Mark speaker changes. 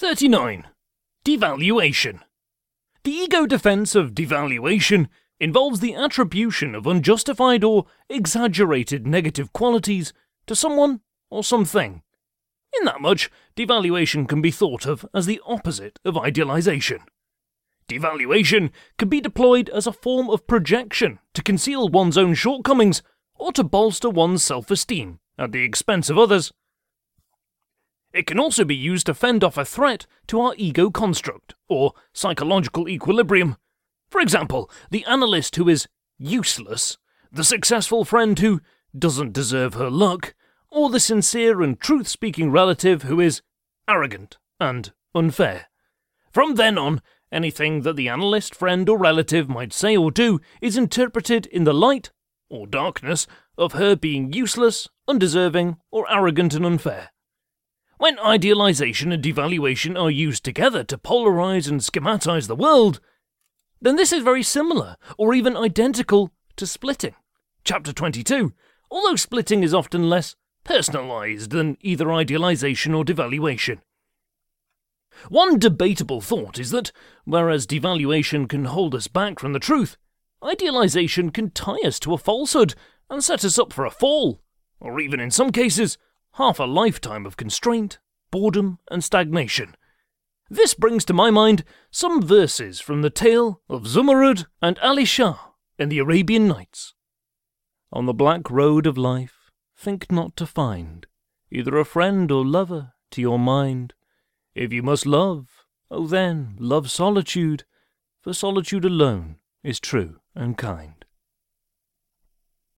Speaker 1: 39. Devaluation. The ego defense of devaluation involves the attribution of unjustified or exaggerated negative qualities to someone or something. In that much, devaluation can be thought of as the opposite of idealization. Devaluation can be deployed as a form of projection to conceal one's own shortcomings or to bolster one's self esteem at the expense of others. It can also be used to fend off a threat to our ego construct, or psychological equilibrium. For example, the analyst who is useless, the successful friend who doesn't deserve her luck, or the sincere and truth speaking relative who is arrogant and unfair. From then on, anything that the analyst, friend, or relative might say or do is interpreted in the light, or darkness, of her being useless, undeserving, or arrogant and unfair. When idealization and devaluation are used together to polarize and schematize the world, then this is very similar, or even identical, to splitting. Chapter 22. Although splitting is often less personalized than either idealization or devaluation. One debatable thought is that, whereas devaluation can hold us back from the truth, idealization can tie us to a falsehood and set us up for a fall, or even in some cases, half a lifetime of constraint, boredom, and stagnation. This brings to my mind some verses from the tale of Zumurrud and Ali Shar in the Arabian Nights. On the black road of life, think not to find either a friend or lover to your mind. If you must love, oh then, love solitude, for solitude alone is true and kind.